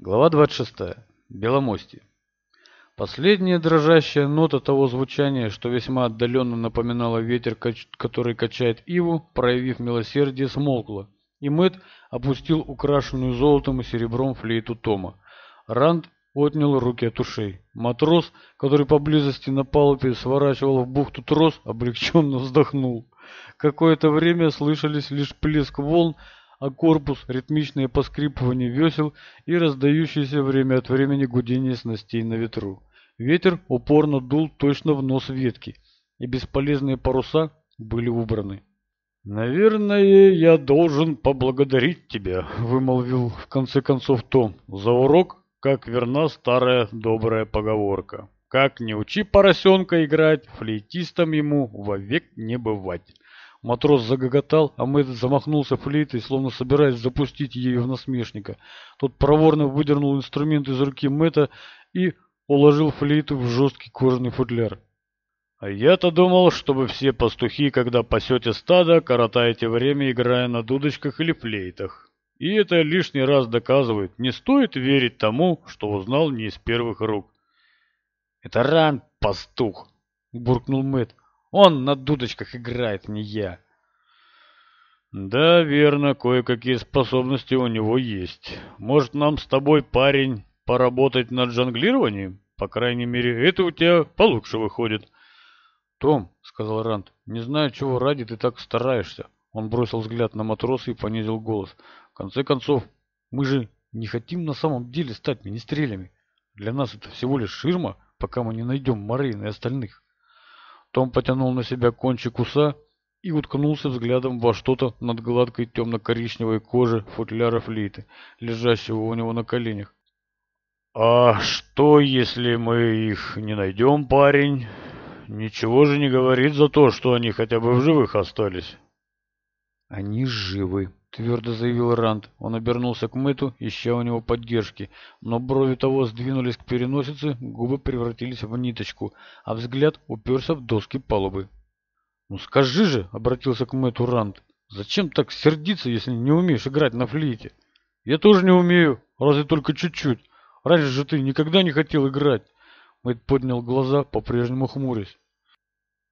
Глава 26. Беломости. Последняя дрожащая нота того звучания, что весьма отдаленно напоминала ветер, который качает иву, проявив милосердие, смолкла, и Мэтт опустил украшенную золотом и серебром флейту Тома. Ранд отнял руки от ушей. Матрос, который поблизости на палубе сворачивал в бухту трос, облегченно вздохнул. Какое-то время слышались лишь плеск волн, а корпус, ритмичное поскрипывание весел и раздающееся время от времени гудение снастей на ветру. Ветер упорно дул точно в нос ветки, и бесполезные паруса были убраны. «Наверное, я должен поблагодарить тебя», — вымолвил в конце концов Том, — «за урок, как верна старая добрая поговорка. Как не учи поросенка играть, флейтистом ему вовек не бывать». Матрос загоготал, а Мэтт замахнулся флейтой, словно собираясь запустить ею в насмешника. Тот проворно выдернул инструмент из руки Мэтта и уложил флейту в жесткий кожаный футляр. «А я-то думал, чтобы все пастухи, когда пасете стадо, коротаете время, играя на дудочках или флейтах. И это лишний раз доказывает, не стоит верить тому, что узнал не из первых рук». «Это ран, пастух!» — буркнул Мэтт. Он на дудочках играет, не я. Да, верно, кое-какие способности у него есть. Может, нам с тобой, парень, поработать над жонглированием? По крайней мере, это у тебя получше выходит. Том, — сказал Ранд, — не знаю, чего ради ты так стараешься. Он бросил взгляд на матроса и понизил голос. В конце концов, мы же не хотим на самом деле стать министрелями. Для нас это всего лишь ширма, пока мы не найдем Марина и остальных. Том потянул на себя кончик уса и уткнулся взглядом во что-то над гладкой темно-коричневой кожей футляра флейты, лежащего у него на коленях. «А что, если мы их не найдем, парень? Ничего же не говорит за то, что они хотя бы в живых остались». «Они живы», твердо заявил Ранд. Он обернулся к Мэту, ища у него поддержки. Но брови того сдвинулись к переносице, губы превратились в ниточку, а взгляд уперся в доски палубы. «Ну скажи же!» — обратился к Мэту Ранд. «Зачем так сердиться, если не умеешь играть на флейте?» «Я тоже не умею, разве только чуть-чуть. Раньше же ты никогда не хотел играть!» Мэт поднял глаза, по-прежнему хмурясь.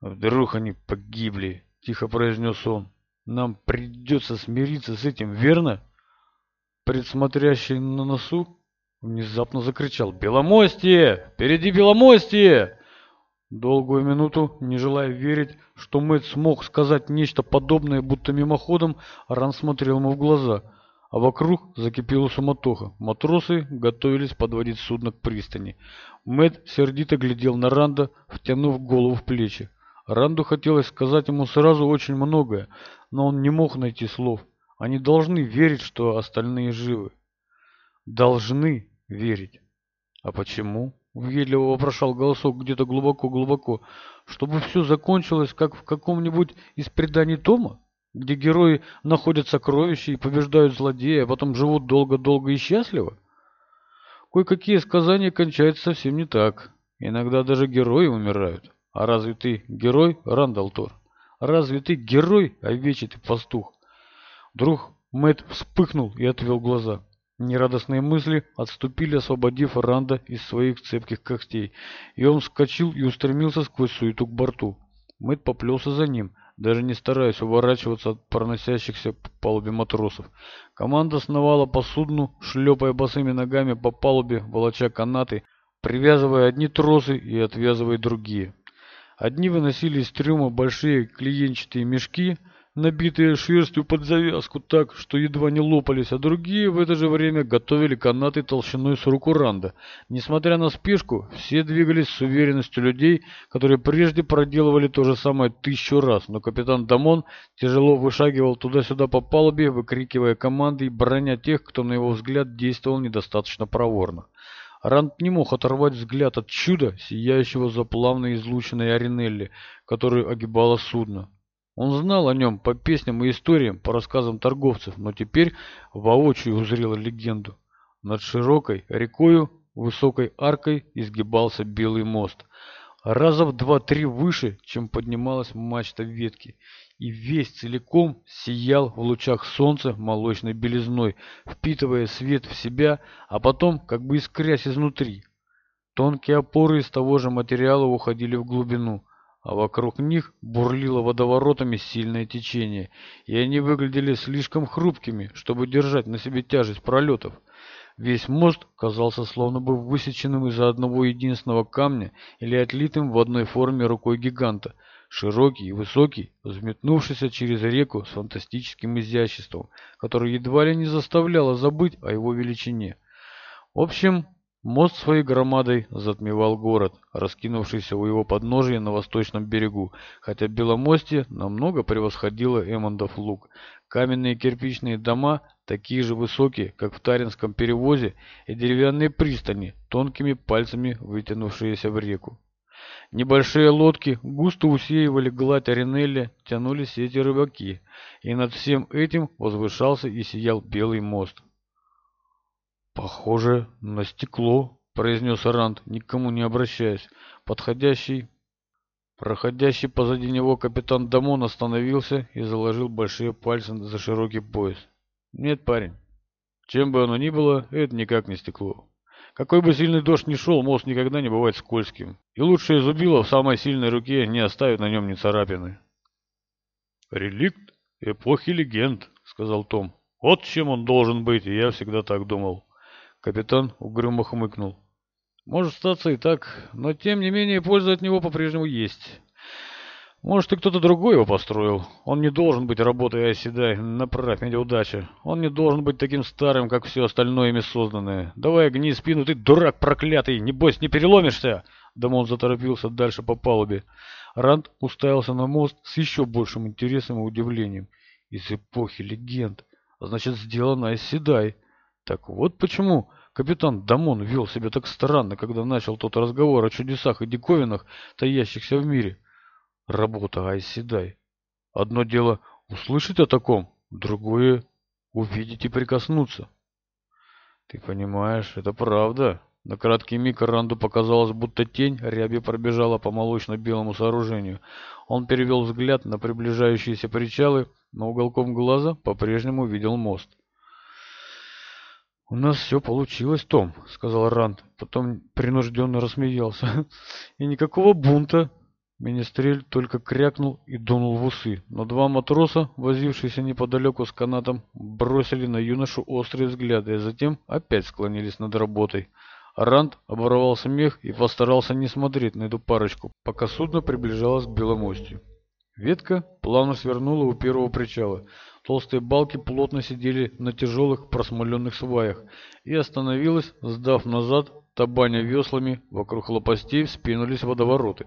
«Вдруг они погибли!» — тихо произнес он нам придется смириться с этим, верно?» Предсмотрящий на носу внезапно закричал «Беломостие! Впереди Беломостие!» Долгую минуту, не желая верить, что Мэтт смог сказать нечто подобное, будто мимоходом, Ран смотрел ему в глаза, а вокруг закипела суматоха. Матросы готовились подводить судно к пристани. Мэтт сердито глядел на Ранда, втянув голову в плечи ранду хотелось сказать ему сразу очень многое но он не мог найти слов они должны верить что остальные живы должны верить а почему Въедливо вопрошал голосок где-то глубоко-глубоко, чтобы все закончилось, как в каком-нибудь из преданий Тома, где герои находят сокровища и побеждают злодея, а потом живут долго-долго и счастливо? Кое-какие сказания кончаются совсем не так. Иногда даже герои умирают а разве ты герой, Рандалтор? Разве ты герой, овечий ты пастух? Друг Мэтт вспыхнул и отвел глаза. Нерадостные мысли отступили, освободив Ранда из своих цепких когтей, и он вскочил и устремился сквозь суету к борту. Мэтт поплелся за ним, даже не стараясь уворачиваться от проносящихся по палубе матросов. Команда сновала по судну, шлепая босыми ногами по палубе, волоча канаты, привязывая одни тросы и отвязывая другие. Одни выносили из трюма большие клеенчатые мешки, набитые шерстью под завязку так, что едва не лопались, а другие в это же время готовили канаты толщиной с руку Ранда. Несмотря на спешку, все двигались с уверенностью людей, которые прежде проделывали то же самое тысячу раз, но капитан Дамон тяжело вышагивал туда-сюда по палубе, выкрикивая команды и броня тех, кто, на его взгляд, действовал недостаточно проворно. Ранд не мог оторвать взгляд от чуда, сияющего за плавно излученной Аринелли, которую огибало судно. Он знал о нем по песням и историям, по рассказам торговцев, но теперь воочию узрел легенду. Над широкой рекою, высокой аркой изгибался белый мост. Раза в два-три выше, чем поднималась мачта ветки, и весь целиком сиял в лучах солнца молочной белизной, впитывая свет в себя, а потом как бы искрясь изнутри. Тонкие опоры из того же материала уходили в глубину, а вокруг них бурлило водоворотами сильное течение, и они выглядели слишком хрупкими, чтобы держать на себе тяжесть пролетов. Весь мост казался словно бы высеченным из одного единственного камня или отлитым в одной форме рукой гиганта – широкий и высокий, взметнувшийся через реку с фантастическим изяществом, которое едва ли не заставляло забыть о его величине. В общем, мост своей громадой затмевал город, раскинувшийся у его подножия на восточном берегу, хотя Беломостье намного превосходило Эммондов луг. Каменные кирпичные дома, такие же высокие, как в Таринском перевозе, и деревянные пристани, тонкими пальцами вытянувшиеся в реку. Небольшие лодки густо усеивали гладь Аринелли, тянулись эти рыбаки, и над всем этим возвышался и сиял белый мост. «Похоже на стекло», — произнес Арант, никому не обращаясь. Подходящий, проходящий позади него капитан Дамон остановился и заложил большие пальцы за широкий пояс. «Нет, парень, чем бы оно ни было, это никак не стекло. Какой бы сильный дождь ни шел, мост никогда не бывает скользким. И лучшее зубило в самой сильной руке не оставит на нем ни царапины. «Реликт эпохи легенд», — сказал Том. «Вот чем он должен быть, и я всегда так думал». Капитан угрюмо хмыкнул. «Может статься и так, но тем не менее польза от него по-прежнему есть». Может, и кто-то другой его построил. Он не должен быть работой оседай. Направь меня удача. Он не должен быть таким старым, как все остальное ими созданное. Давай огни спину, ты дурак проклятый. Небось, не переломишься. Дамон заторопился дальше по палубе. Ранд уставился на мост с еще большим интересом и удивлением. Из эпохи легенд. А значит, сделано оседай. Так вот почему... Капитан Дамон вел себя так странно, когда начал тот разговор о чудесах и диковинах, таящихся в мире работа Айседай. Одно дело услышать о таком, другое – увидеть и прикоснуться. Ты понимаешь, это правда. На краткий миг Ранду показалось, будто тень ряби пробежала по молочно-белому сооружению. Он перевел взгляд на приближающиеся причалы, но уголком глаза по-прежнему видел мост. «У нас все получилось, Том», — сказал Ранд, потом принужденно рассмеялся. «И никакого бунта». Министрель только крякнул и дунул в усы, но два матроса, возившиеся неподалеку с канатом, бросили на юношу острые взгляды, а затем опять склонились над работой. Ранд оборвал смех и постарался не смотреть на эту парочку, пока судно приближалось к Беломостью. Ветка плавно свернула у первого причала. Толстые балки плотно сидели на тяжелых просмоленных сваях и остановилась, сдав назад, табаня веслами, вокруг лопастей вспинулись водовороты.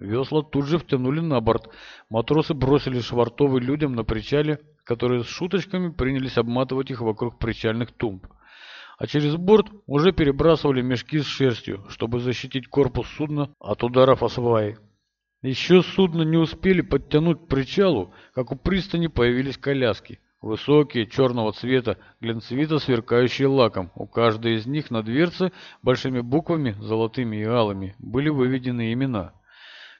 Весла тут же втянули на борт. Матросы бросили швартовы людям на причале, которые с шуточками принялись обматывать их вокруг причальных тумб. А через борт уже перебрасывали мешки с шерстью, чтобы защитить корпус судна от ударов о сваи. Еще судно не успели подтянуть к причалу, как у пристани появились коляски. Высокие, черного цвета, глинцевито сверкающие лаком. У каждой из них на дверце большими буквами, золотыми и алыми, были выведены имена.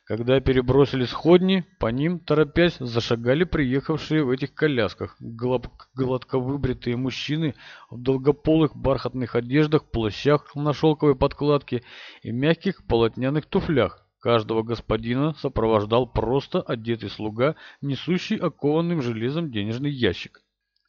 Когда перебросили сходни, по ним, торопясь, зашагали приехавшие в этих колясках гладко выбритые мужчины в долгополых бархатных одеждах, плащах на шелковой подкладке и мягких полотняных туфлях. Каждого господина сопровождал просто одетый слуга, несущий окованным железом денежный ящик.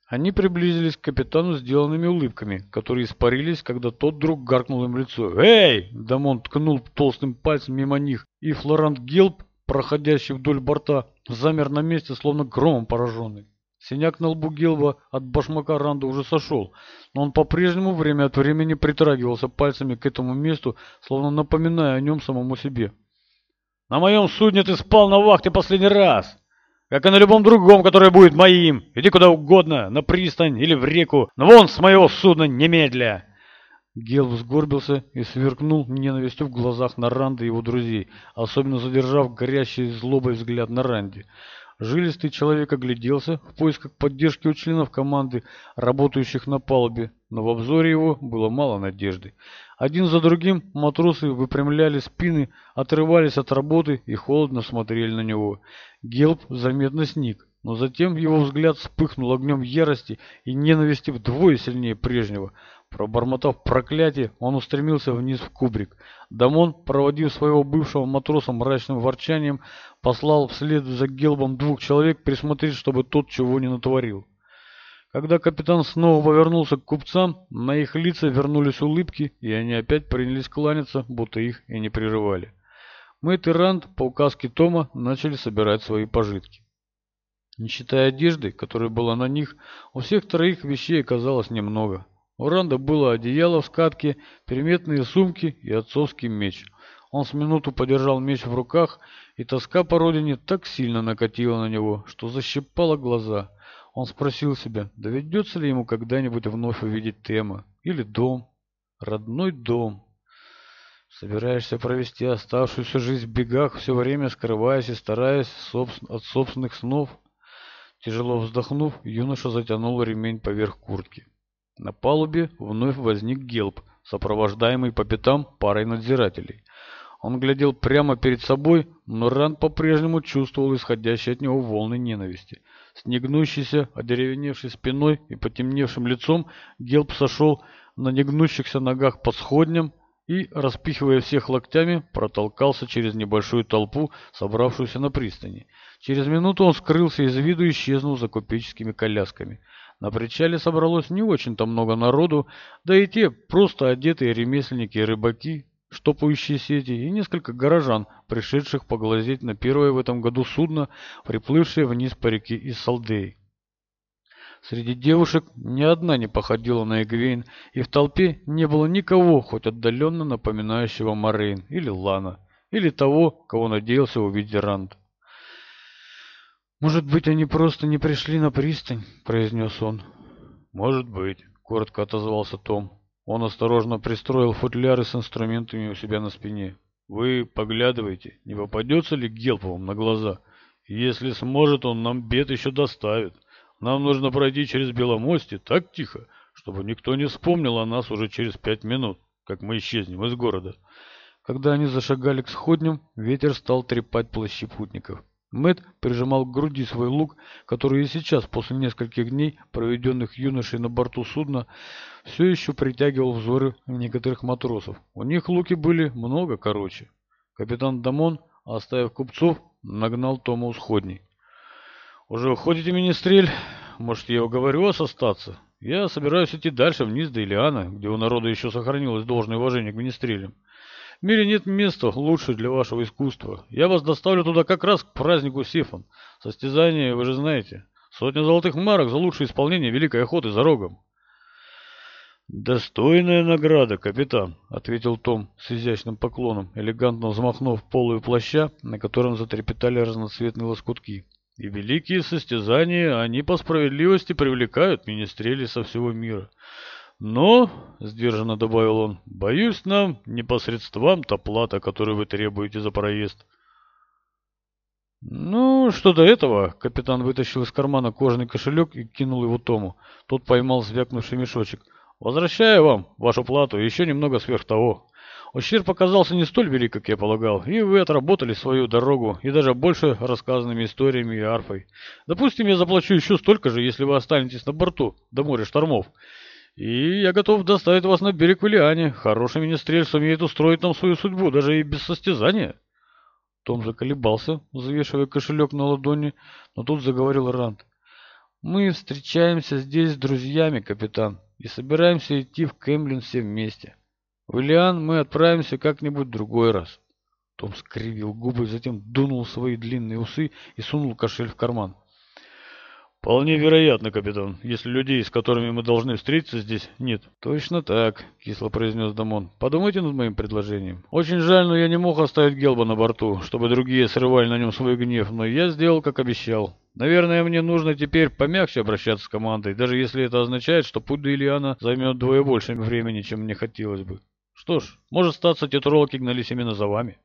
Они приблизились к капитану с деланными улыбками, которые испарились, когда тот вдруг гаркнул им в лицо. «Эй!» – Дамон ткнул толстым пальцем мимо них, и Флорант Гилб, проходящий вдоль борта, замер на месте, словно громом пораженный. Синяк на лбу Гилба от башмака Ранда уже сошел, но он по-прежнему время от времени притрагивался пальцами к этому месту, словно напоминая о нем самому себе. «На моем судне ты спал на вахте последний раз!» как и на любом другом, которое будет моим. Иди куда угодно, на пристань или в реку, но вон с моего судна немедля!» Гел сгорбился и сверкнул ненавистью в глазах на и его друзей, особенно задержав горящий злобой взгляд на Ранди. Жилистый человек огляделся в поисках поддержки у членов команды, работающих на палубе, но в обзоре его было мало надежды. Один за другим матросы выпрямляли спины, отрывались от работы и холодно смотрели на него. Гелб заметно сник, но затем его взгляд вспыхнул огнем ярости и ненависти вдвое сильнее прежнего – Пробормотав проклятие, он устремился вниз в кубрик. Дамон, проводив своего бывшего матроса мрачным ворчанием, послал вслед за Гелбом двух человек присмотреть, чтобы тот чего не натворил. Когда капитан снова повернулся к купцам, на их лица вернулись улыбки, и они опять принялись кланяться, будто их и не прерывали. Мэтт и Ранд по указке Тома начали собирать свои пожитки. Не считая одежды, которая была на них, у всех троих вещей оказалось немного – у Ранда было одеяло в скатке, приметные сумки и отцовский меч. Он с минуту подержал меч в руках, и тоска по родине так сильно накатила на него, что защипала глаза. Он спросил себя, доведется ли ему когда-нибудь вновь увидеть Тема или дом, родной дом. Собираешься провести оставшуюся жизнь в бегах, все время скрываясь и стараясь от собственных снов? Тяжело вздохнув, юноша затянул ремень поверх куртки. На палубе вновь возник Гелб, сопровождаемый по пятам парой надзирателей. Он глядел прямо перед собой, но Ран по-прежнему чувствовал исходящие от него волны ненависти. С негнущейся, одеревеневшей спиной и потемневшим лицом Гелб сошел на негнущихся ногах по сходням и, распихивая всех локтями, протолкался через небольшую толпу, собравшуюся на пристани. Через минуту он скрылся из виду и исчезнул за купеческими колясками. На причале собралось не очень-то много народу, да и те просто одетые ремесленники и рыбаки, штопающие сети, и несколько горожан, пришедших поглазеть на первое в этом году судно, приплывшее вниз по реке из Салдеи. Среди девушек ни одна не походила на Эгвейн, и в толпе не было никого, хоть отдаленно напоминающего Морейн или Лана, или того, кого надеялся увидеть Ранд. «Может быть, они просто не пришли на пристань?» — произнес он. «Может быть», — коротко отозвался Том. Он осторожно пристроил футляры с инструментами у себя на спине. «Вы поглядывайте, не попадется ли Гелповым на глаза. Если сможет, он нам бед еще доставит. Нам нужно пройти через Беломости так тихо, чтобы никто не вспомнил о нас уже через пять минут, как мы исчезнем из города». Когда они зашагали к сходням, ветер стал трепать плащи путников. Мэт прижимал к груди свой лук, который и сейчас, после нескольких дней, проведенных юношей на борту судна, все еще притягивал взоры некоторых матросов. У них луки были много короче. Капитан Дамон, оставив купцов, нагнал Тома у сходней. «Уже уходите, министрель? Может, я уговорю вас остаться? Я собираюсь идти дальше, вниз до Илиана, где у народа еще сохранилось должное уважение к министрелям мире нет места лучше для вашего искусства. Я вас доставлю туда как раз к празднику Сифон. Состязание вы же знаете. Сотня золотых марок за лучшее исполнение Великой Охоты за рогом. «Достойная награда, капитан», — ответил Том с изящным поклоном, элегантно взмахнув полую плаща, на котором затрепетали разноцветные лоскутки. «И великие состязания, они по справедливости привлекают министрели со всего мира». Но, «Ну, — сдержанно добавил он, — боюсь, нам непосредством вам-то плата, которую вы требуете за проезд. Ну, что до этого, — капитан вытащил из кармана кожаный кошелек и кинул его Тому. Тот поймал звякнувший мешочек. Возвращаю вам вашу плату, еще немного сверх того. Ущерб оказался не столь велик, как я полагал, и вы отработали свою дорогу, и даже больше рассказанными историями и арфой. Допустим, я заплачу еще столько же, если вы останетесь на борту до моря штормов. И я готов доставить вас на берег в Илиане. Хороший министрель сумеет устроить нам свою судьбу, даже и без состязания. Том заколебался, завешивая кошелек на ладони, но тут заговорил Ранд. «Мы встречаемся здесь с друзьями, капитан, и собираемся идти в Кэмлин все вместе. В Илиан мы отправимся как-нибудь другой раз». Том скривил губы, затем дунул свои длинные усы и сунул кошель в карман. «Вполне вероятно, капитан, если людей, с которыми мы должны встретиться здесь, нет». «Точно так», — кисло произнес Дамон. «Подумайте над моим предложением. Очень жаль, но я не мог оставить Гелба на борту, чтобы другие срывали на нем свой гнев, но я сделал, как обещал». Наверное, мне нужно теперь помягче обращаться с командой, даже если это означает, что путь до Ильяна займет двое больше времени, чем мне хотелось бы. Что ж, может статься, тетролки гнались именно за вами.